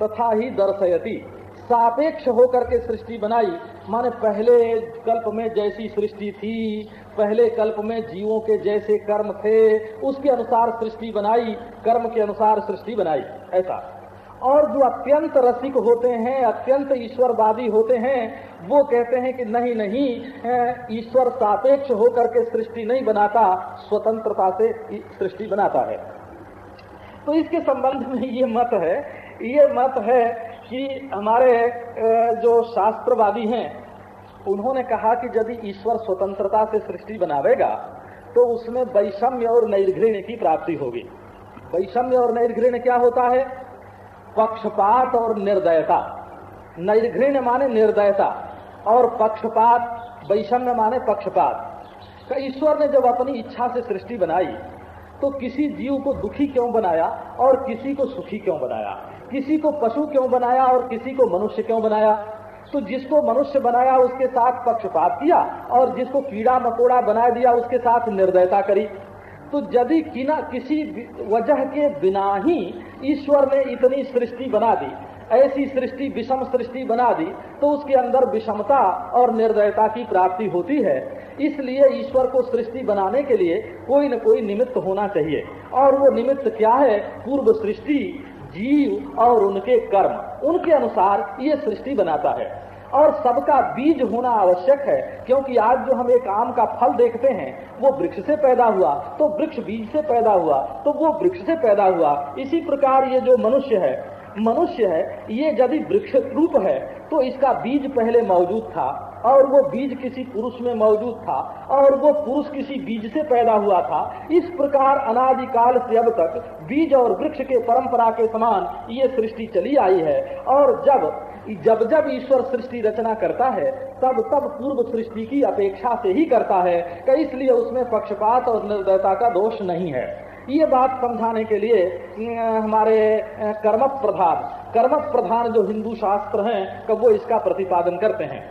तथा ही दर्शयती। सापेक्ष होकर के सृष्टि बनाई। माने पहले कल्प में जैसी सृष्टि थी, पहले कल्प में जीवों के जैसे कर्म थे, उसके अनुसार सृष्टि बनाई, कर्म के अनुसार सृष्टि बनाई, ऐसा। और जो अत्यंत रसिक होते हैं, अत्यंत ईश्वरवादी होते हैं, वो कहते हैं कि नहीं नहीं ईश्वर सापेक्ष होकर के सृष्टि नहीं बनाता, स्वतंत्रता से सृष्टि बनाता है। तो इसके संबंध में ये मत है, ये मत है कि हमारे जो शास्त्रवादी हैं, उन्होंने कहा कि यदि ईश्वर स्वतंत्रता से सृष्टि बनावेगा तो उसमें वैषम्य और नैर्घृण की प्राप्ति होगी। वैषम्य और नैर्घृण क्या होता है? पक्षपात और निर्दयता। नैर्घृण माने निर्दयता, और पक्षपात, वैषम्य माने पक्षपात। ईश्वर ने जब अपनी इच्छा से सृष्टि बनाई तो किसी जीव को दुखी क्यों बनाया और किसी को सुखी क्यों बनाया? किसी को पशु क्यों बनाया और किसी को मनुष्य क्यों बनाया? तो जिसको मनुष्य बनाया, उसके साथ पक्षपात किया और जिसको कीड़ा मकोड़ा बना दिया, उसके साथ निर्दयता करी। तो यदि किसी वजह के बिना ही ईश्वर ने इतनी सृष्टि बना दी ऐसी सृष्टि, विषम सृष्टि बना दी तो उसके अंदर विषमता और निर्दयता की प्राप्ति होती है। इसलिए ईश्वर को सृष्टि बनाने के लिए कोई न कोई निमित्त होना चाहिए। और वो निमित्त क्या है? पूर्व सृष्टि, जीव और उनके कर्म। उनके अनुसार ये सृष्टि बनाता है। और सबका बीज होना आवश्यक है, क्योंकि आज जो हम एक आम का फल देखते हैं, वो वृक्ष से पैदा हुआ तो वृक्ष बीज से पैदा हुआ तो वो वृक्ष से पैदा हुआ। इसी प्रकार ये जो मनुष्य है मनुष्य है, ये यदि वृक्ष रूप है तो इसका बीज पहले मौजूद था, और वो बीज किसी पुरुष में मौजूद था, और वो पुरुष किसी बीज से पैदा हुआ था। इस प्रकार अनादिकाल से अब तक बीज और वृक्ष के परंपरा के समान ये सृष्टि चली आई है, और जब जब जब ईश्वर सृष्टि रचना करता है, तब तब पूर्व सृष्टि की अपेक्षा से ही करता है इसलिए उसमें पक्षपात और निर्दयता का दोष नहीं है। ये बात समझाने के लिए हमारे कर्म प्रधान कर्म प्रधान जो हिंदू शास्त्र हैं, कब वो इसका प्रतिपादन करते हैं।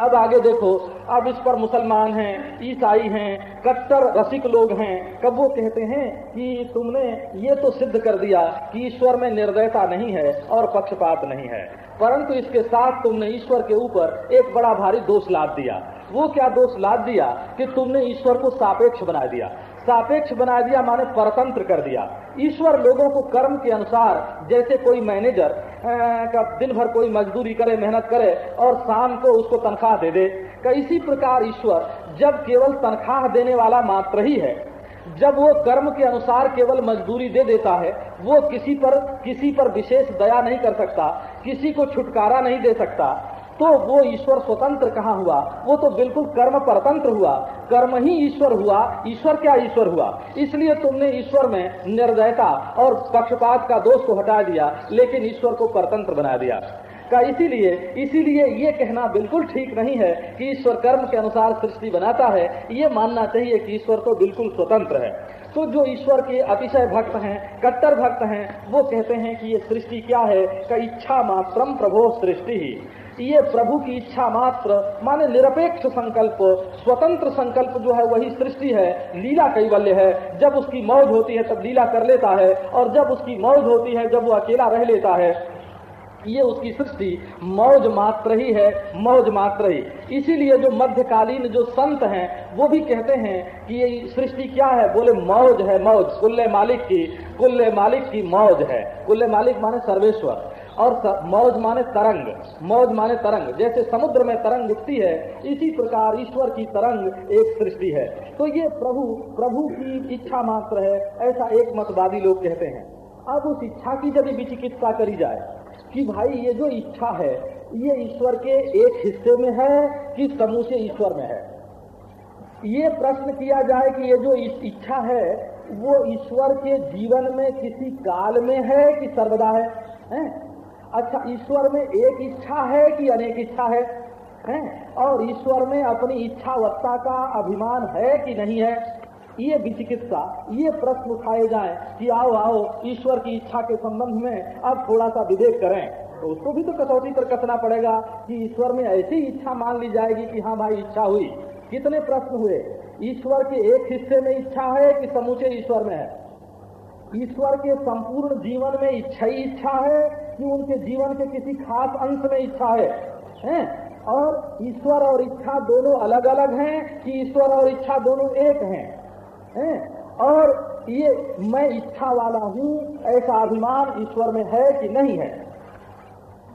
अब आगे देखो, अब इस पर मुसलमान हैं, ईसाई हैं, कट्टर रसिक लोग हैं, कब वो कहते हैं कि तुमने ये तो सिद्ध कर दिया कि ईश्वर में निर्दयता नहीं है और पक्षपात नहीं है, परंतु इसके साथ तुमने ईश्वर के ऊपर एक बड़ा भारी दोष लाद दिया। वो क्या दोष लाद दिया कि तुमने ईश्वर को सापेक्ष बना दिया? सापेक्ष बना दिया, माने परतंत्र कर दिया। ईश्वर लोगों को कर्म के अनुसार, जैसे कोई मैनेजर का दिन भर कोई मजदूरी करे, मेहनत करे, और शाम को उसको तनख्वाह दे दे। का इसी प्रकार ईश्वर, जब केवल तनख्वाह देने वाला मात्र ही है, जब वो कर्म के अनुसार केवल मजदूरी दे देता है, वो किसी पर किसी पर विशेष दया नहीं कर सकता, किसी को छुटकारा नहीं दे सकता। तो वो ईश्वर स्वतंत्र कहाँ हुआ? वो तो बिल्कुल कर्म परतंत्र हुआ। कर्म ही ईश्वर हुआ। ईश्वर क्या ईश्वर हुआ? इसलिए तुमने ईश्वर में निर्दयता और पक्षपात का दोष को हटा दिया, लेकिन ईश्वर को परतंत्र बना दिया। का इसीलिए इसीलिए ये कहना बिल्कुल ठीक नहीं है कि ईश्वर कर्म के अनुसार सृष्टि बनाता है। ये मानना चाहिए कि ईश्वर तो बिल्कुल स्वतंत्र है। तो जो ईश्वर के अतिशय भक्त हैं, कट्टर भक्त हैं, वो कहते हैं कि ये सृष्टि क्या है? का इच्छा मात्रम प्रभो सृष्टि ही। ये प्रभु की इच्छा मात्र, माने निरपेक्ष संकल्प, स्वतंत्र संकल्प जो है वही सृष्टि है, लीला कैवल्य है। जब उसकी मौज होती है तब लीला कर लेता है, और जब उसकी मौज होती है जब वो अकेला रह लेता है। ये उसकी सृष्टि, मौज मात्र ही है, मौज मात्र ही। इसीलिए जो मध्यकालीन जो संत हैं, वो भी कहते हैं कि ये सृष्टि क्या है? बोले, मौज है, मौज। कुल्ले मालिक की, कुल्ले मालिक की मौज है। कुल्ले मालिक माने सर्वेश्वर। और मौज माने तरंग। मौज माने तरंग। जैसे समुद्र में तरंग उठती है इसी प्रकार ईश्वर की तरंग एक सृष्टि है। तो ये प्रभु प्रभु की इच्छा मात्र है ऐसा एक मतवादी लोग कहते हैं। अब उस इच्छा की यदि विचिकित्सा करी जाए कि भाई ये जो इच्छा है ये ईश्वर के एक हिस्से में है कि समूचे ईश्वर में है? ये प्रश्न किया जाए कि ये जो इच्छा है वो ईश्वर के जीवन में किसी काल में है कि सर्वदा है, है? अच्छा ईश्वर में एक इच्छा है कि अनेक इच्छा है? हैं? और ईश्वर में अपनी इच्छावत्ता का अभिमान है कि नहीं है? ये विचिकित्सा, ये प्रश्न उठाए जाए कि आओ आओ, ईश्वर की इच्छा के संबंध में अब थोड़ा सा विवेक करें। तो उसको भी तो कसौटी पर कसना पड़ेगा कि ईश्वर में ऐसी इच्छा मान ली जाएगी कि हाँ भाई, इच्छा हुई। कितने प्रश्न हुए? ईश्वर के एक हिस्से में इच्छा है कि समूचे ईश्वर में है? ईश्वर के संपूर्ण जीवन में इच्छा ही इच्छा है कि उनके जीवन के किसी खास अंश में इच्छा है हैं? और ईश्वर और इच्छा दोनों अलग अलग हैं कि ईश्वर और इच्छा दोनों एक हैं हैं? और ये मैं इच्छा वाला हूँ, ऐसा अभिमान ईश्वर में है कि नहीं है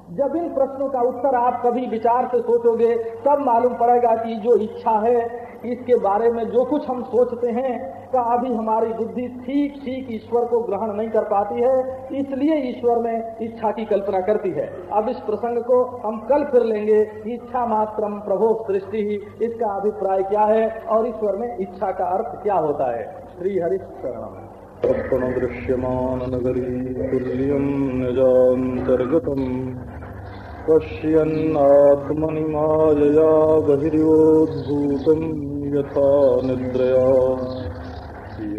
जब इन प्रश्नों का उत्तर आप कभी विचार से सोचोगे, तब मालूम पड़ेगा कि जो इच्छा है, इसके बारे में जो कुछ हम सोचते हैं, का अभी हमारी बुद्धि ठीक ठीक ईश्वर को ग्रहण नहीं कर पाती है, इसलिए ईश्वर में इच्छा की कल्पना करती है। अब इस प्रसंग को हम कल फिर लेंगे। इच्छा मात्रम प्रभो सृष्टि ही, इसका अभिप्राय क्या है और ईश्वर में इच्छा का अर्थ क्या होता है? श्री हरिशरणम दृश्यमान नगरी तुल्यम निजातर्गतम पश्यन्नात्मनि मायया बहिर्योद्भूतम् यथा निद्रया।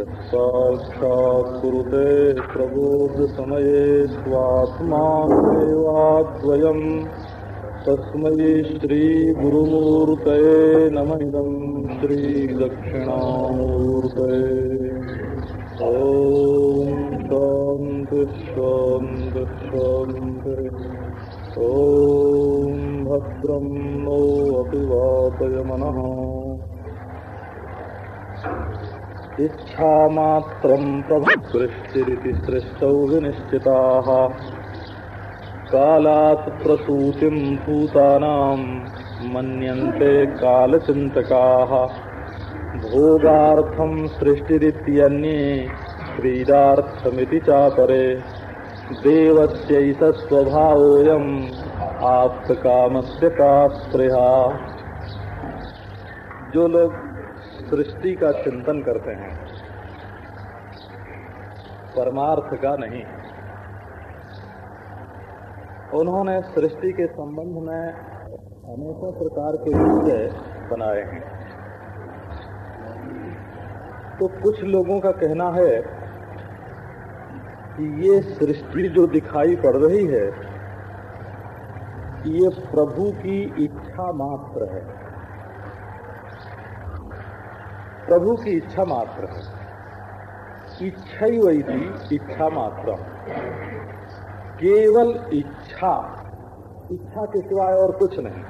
यत्साक्षात् कुरुते प्रबोधसमये स्वात्मादेवाद्वयम्। तस्मै श्रीगुरुमूर्तये नम इदम् श्रीदक्षिणामूर्तये। ॐ शांति शांति शांति ॐ भद्रं नो अपि वातयमनः इच्छामात्रं प्रभृष्टिरिति सृष्टौ विनिश्चिताः। कालात् प्रसूतिं भूतानां मन्यन्ते कालचिन्तकाः। भोगार्थं सृष्टिरित्यन्ये चापरे। देवस्यैष स्वभावोऽयम् आप्तकामस्य का स्पृहा जो लोग सृष्टि का चिंतन करते हैं, परमार्थ का नहीं। उन्होंने सृष्टि के संबंध में अनेकों प्रकार के विषय बनाए हैं। तो कुछ लोगों का कहना है कि ये सृष्टि जो दिखाई पड़ रही है, ये प्रभु की इच्छा मात्र है। प्रभु की इच्छा मात्र है। इच्छा ही वही थी, इच्छा मात्र। केवल इच्छा इच्छा के सिवाय और कुछ नहीं।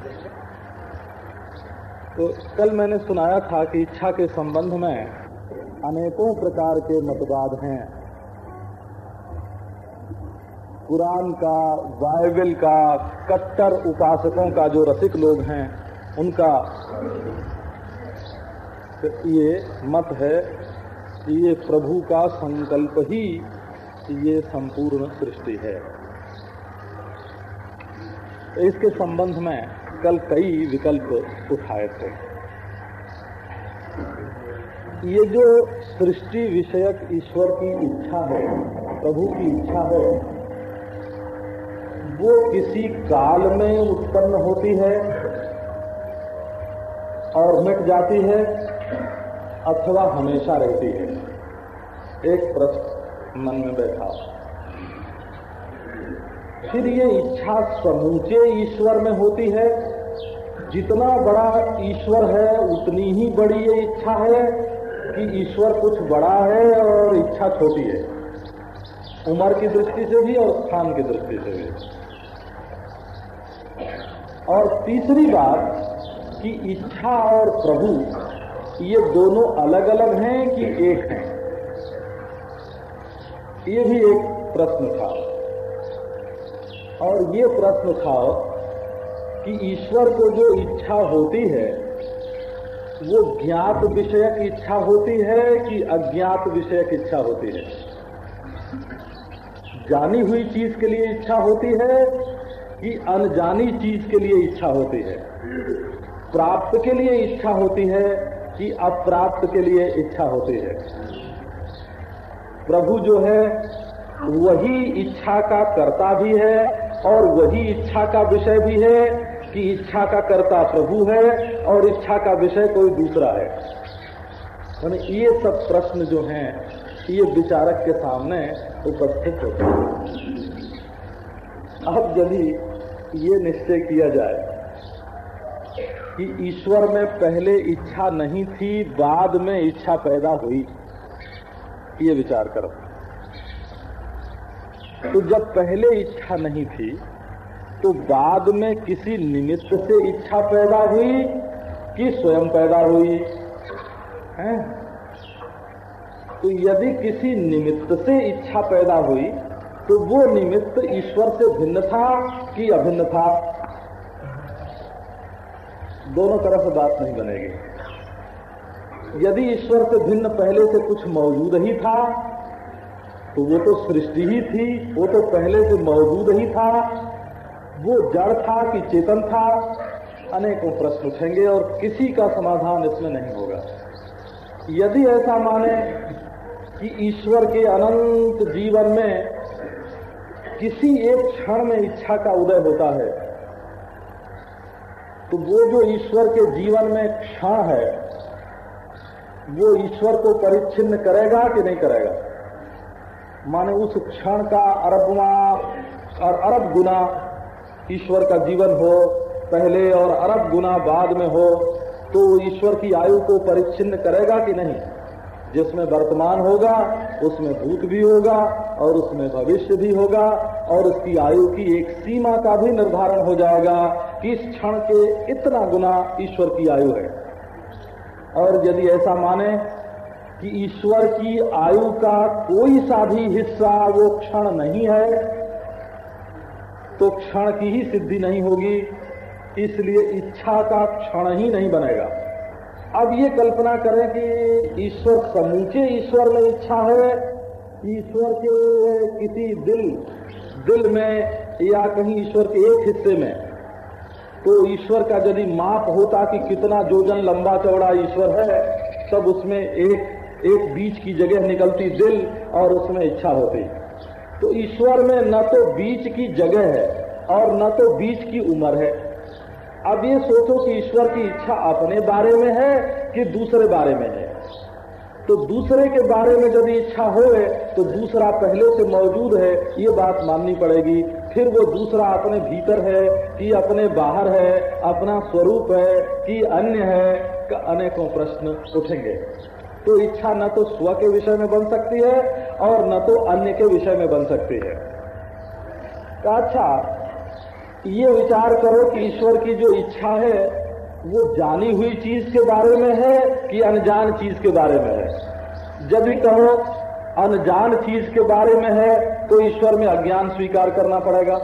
तो कल मैंने सुनाया था कि इच्छा के संबंध में अनेकों प्रकार के मतवाद हैं। कुरान का, बाइबल का, कट्टर उपासकों का जो रसिक लोग हैं, उनका ये मत है कि ये प्रभु का संकल्प ही ये संपूर्ण सृष्टि है। इसके संबंध में कल कई विकल्प उठाए थे। ये जो सृष्टि विषयक ईश्वर की इच्छा है, प्रभु की इच्छा है वो किसी काल में उत्पन्न होती है और मिट जाती है अथवा हमेशा रहती है। एक प्रश्न मन में बैठा। फिर ये इच्छा समूचे ईश्वर में होती है। जितना बड़ा ईश्वर है, उतनी ही बड़ी ये इच्छा है कि ईश्वर कुछ बड़ा है और इच्छा छोटी है। उम्र की दृष्टि से भी और स्थान की दृष्टि से भी। और तीसरी बात कि इच्छा और प्रभु, ये दोनों अलग अलग हैं कि एक हैं? ये भी एक प्रश्न था। और ये प्रश्न था कि ईश्वर को जो इच्छा होती है, वो ज्ञात विषयक इच्छा होती है कि अज्ञात विषयक इच्छा होती है? जानी हुई चीज़ के लिए इच्छा होती है कि अनजानी चीज़ के लिए इच्छा होती है। प्राप्त के लिए इच्छा होती है कि अप्राप्त के लिए इच्छा होती है। प्रभु जो है, वही इच्छा का कर्ता भी है और वही इच्छा का विषय भी है कि इच्छा का कर्ता प्रभु है और इच्छा का विषय कोई दूसरा है। यानी ये सब प्रश्न जो हैं, ये विचारक के सामने उपस्थित होते हैं। अब यदि ये निश्चय किया जाए कि ईश्वर में पहले इच्छा नहीं थी, बाद में इच्छा पैदा हुई, ये विचार करो। तो जब पहले इच्छा नहीं थी तो बाद में किसी निमित्त से इच्छा पैदा हुई कि स्वयं पैदा हुई, है? तो यदि किसी निमित्त से इच्छा पैदा हुई तो वो निमित्त ईश्वर से भिन्न था कि अभिन्न था? दोनों तरफ़ से बात नहीं बनेगी। यदि ईश्वर से भिन्न पहले से कुछ मौजूद ही था तो वो तो सृष्टि ही थी, वो तो पहले से मौजूद ही था। वो जड़ था कि चेतन था? अनेकों प्रश्न उठेंगे और किसी का समाधान इसमें नहीं होगा। यदि ऐसा माने कि ईश्वर के अनंत जीवन में किसी एक क्षण में इच्छा का उदय होता है। तो वो जो ईश्वर के जीवन में क्षण है, वो ईश्वर को परिच्छिन्न करेगा कि नहीं करेगा? माने उस क्षण का अरबवा और अरब गुना ईश्वर का जीवन हो, पहले और अरब गुना बाद में हो तो ईश्वर की आयु को परिच्छिन्न करेगा कि नहीं? जिसमें वर्तमान होगा, उसमें भूत भी होगा और उसमें भविष्य भी होगा और उसकी आयु की एक सीमा का भी निर्धारण हो जाएगा कि इस क्षण के इतना गुना ईश्वर की आयु है। और यदि ऐसा माने कि ईश्वर की आयु का कोई सा भी हिस्सा वो क्षण नहीं है तो क्षण की ही सिद्धि नहीं होगी, इसलिए इच्छा का क्षण ही नहीं बनेगा। अब ये कल्पना करें कि ईश्वर समूचे ईश्वर में इच्छा है, ईश्वर के किसी दिल दिल में या कहीं ईश्वर के एक हिस्से में। तो ईश्वर का यदि माप होता कि कितना जोजन लंबा चौड़ा ईश्वर है, तब उसमें एक एक बीच की जगह निकलती दिल और उसमें इच्छा होती। तो ईश्वर में न तो बीच की जगह है और न तो बीच की उम्र है। अब ये सोचो कि ईश्वर की इच्छा अपने बारे में है कि दूसरे बारे में है? तो दूसरे के बारे में यदि इच्छा हो तो दूसरा पहले से मौजूद है, ये बात माननी पड़ेगी। फिर वो दूसरा अपने भीतर है कि अपने बाहर है, अपना स्वरूप है कि अन्य है, का अनेकों प्रश्न उठेंगे। तो इच्छा न तो स्व के विषय में बन सकती है और न तो अन्य के विषय में बन सकती है। अच्छा ये विचार करो कि ईश्वर की जो इच्छा है, वो जानी हुई चीज़ के बारे में है कि अनजान चीज़ के बारे में है? जब भी कहो, अनजान चीज़ के बारे में है तो ईश्वर में अज्ञान स्वीकार करना पड़ेगा।